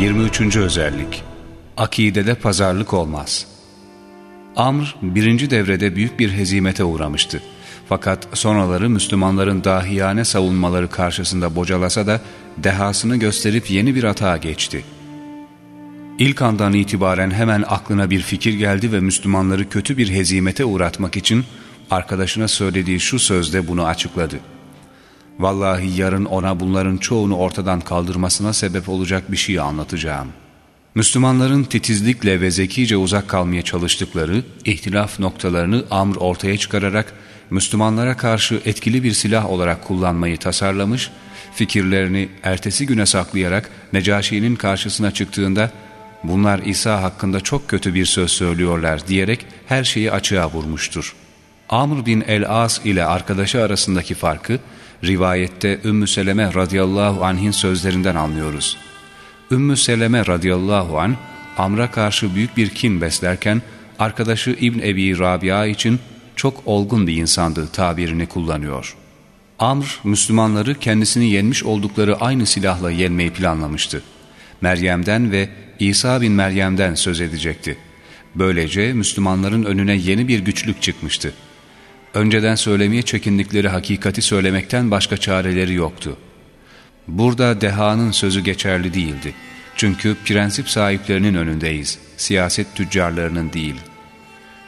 23. özellik Akidede pazarlık olmaz. Amr birinci devrede büyük bir hezimete uğramıştı. Fakat sonraları Müslümanların dahiyane savunmaları karşısında bocalasa da dehasını gösterip yeni bir atağa geçti. İlk andan itibaren hemen aklına bir fikir geldi ve Müslümanları kötü bir hezimete uğratmak için arkadaşına söylediği şu sözde bunu açıkladı. Vallahi yarın ona bunların çoğunu ortadan kaldırmasına sebep olacak bir şey anlatacağım. Müslümanların titizlikle ve zekice uzak kalmaya çalıştıkları ihtilaf noktalarını Amr ortaya çıkararak Müslümanlara karşı etkili bir silah olarak kullanmayı tasarlamış, fikirlerini ertesi güne saklayarak Necaşi'nin karşısına çıktığında bunlar İsa hakkında çok kötü bir söz söylüyorlar diyerek her şeyi açığa vurmuştur. Amr bin el-As ile arkadaşı arasındaki farkı rivayette Ümmü Seleme radıyallahu anh'in sözlerinden anlıyoruz. Ümmü Seleme radıyallahu anh Amr'a karşı büyük bir kin beslerken arkadaşı İbn Ebi Rabia için çok olgun bir insandı tabirini kullanıyor. Amr, Müslümanları kendisini yenmiş oldukları aynı silahla yenmeyi planlamıştı. Meryem'den ve İsa bin Meryem'den söz edecekti. Böylece Müslümanların önüne yeni bir güçlük çıkmıştı. Önceden söylemeye çekindikleri hakikati söylemekten başka çareleri yoktu. Burada dehanın sözü geçerli değildi. Çünkü prensip sahiplerinin önündeyiz, siyaset tüccarlarının değil.''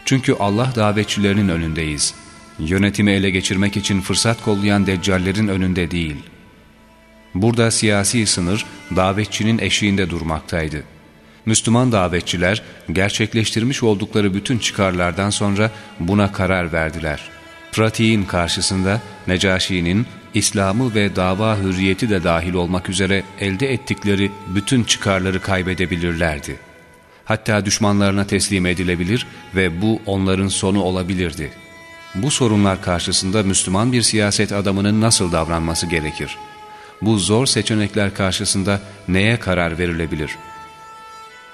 Çünkü Allah davetçilerinin önündeyiz. Yönetimi ele geçirmek için fırsat kollayan deccallerin önünde değil. Burada siyasi sınır davetçinin eşiğinde durmaktaydı. Müslüman davetçiler gerçekleştirmiş oldukları bütün çıkarlardan sonra buna karar verdiler. Pratiğin karşısında Necaşi'nin İslam'ı ve dava hürriyeti de dahil olmak üzere elde ettikleri bütün çıkarları kaybedebilirlerdi hatta düşmanlarına teslim edilebilir ve bu onların sonu olabilirdi. Bu sorunlar karşısında Müslüman bir siyaset adamının nasıl davranması gerekir? Bu zor seçenekler karşısında neye karar verilebilir?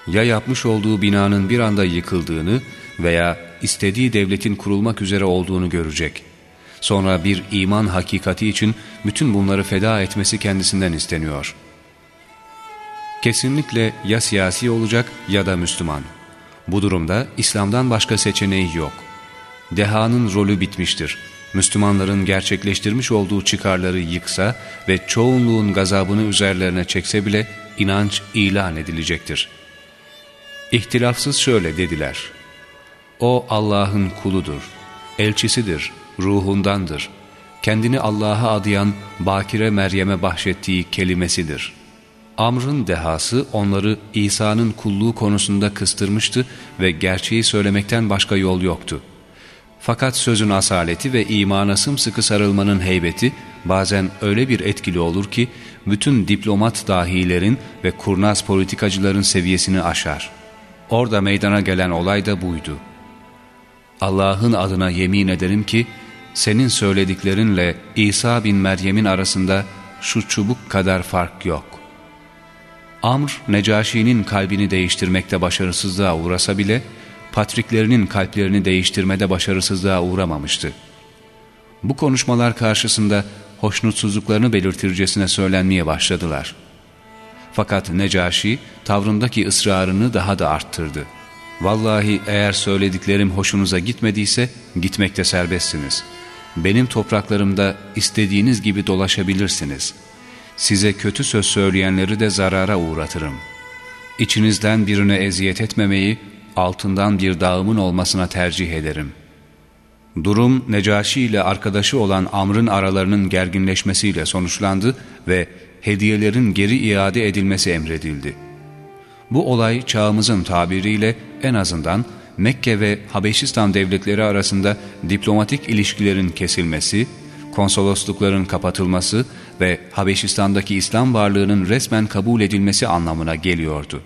Ya yapmış olduğu binanın bir anda yıkıldığını veya istediği devletin kurulmak üzere olduğunu görecek. Sonra bir iman hakikati için bütün bunları feda etmesi kendisinden isteniyor.'' Kesinlikle ya siyasi olacak ya da Müslüman. Bu durumda İslam'dan başka seçeneği yok. Dehanın rolü bitmiştir. Müslümanların gerçekleştirmiş olduğu çıkarları yıksa ve çoğunluğun gazabını üzerlerine çekse bile inanç ilan edilecektir. İhtilafsız şöyle dediler. O Allah'ın kuludur, elçisidir, ruhundandır. Kendini Allah'a adayan Bakire Meryem'e bahşettiği kelimesidir.'' Amr'ın dehası onları İsa'nın kulluğu konusunda kıstırmıştı ve gerçeği söylemekten başka yol yoktu. Fakat sözün asaleti ve imana sımsıkı sarılmanın heybeti bazen öyle bir etkili olur ki bütün diplomat dahilerin ve kurnaz politikacıların seviyesini aşar. Orada meydana gelen olay da buydu. Allah'ın adına yemin ederim ki senin söylediklerinle İsa bin Meryem'in arasında şu çubuk kadar fark yok. Amr, Necaşi'nin kalbini değiştirmekte başarısızlığa uğrasa bile, patriklerinin kalplerini değiştirmede başarısızlığa uğramamıştı. Bu konuşmalar karşısında hoşnutsuzluklarını belirtircesine söylenmeye başladılar. Fakat Necaşi tavrındaki ısrarını daha da arttırdı. Vallahi eğer söylediklerim hoşunuza gitmediyse gitmekte serbestsiniz. Benim topraklarımda istediğiniz gibi dolaşabilirsiniz.'' size kötü söz söyleyenleri de zarara uğratırım. İçinizden birine eziyet etmemeyi, altından bir dağımın olmasına tercih ederim. Durum Necaşi ile arkadaşı olan Amr'ın aralarının gerginleşmesiyle sonuçlandı ve hediyelerin geri iade edilmesi emredildi. Bu olay çağımızın tabiriyle en azından Mekke ve Habeşistan devletleri arasında diplomatik ilişkilerin kesilmesi, konsoloslukların kapatılması ve Habeşistan'daki İslam varlığının resmen kabul edilmesi anlamına geliyordu.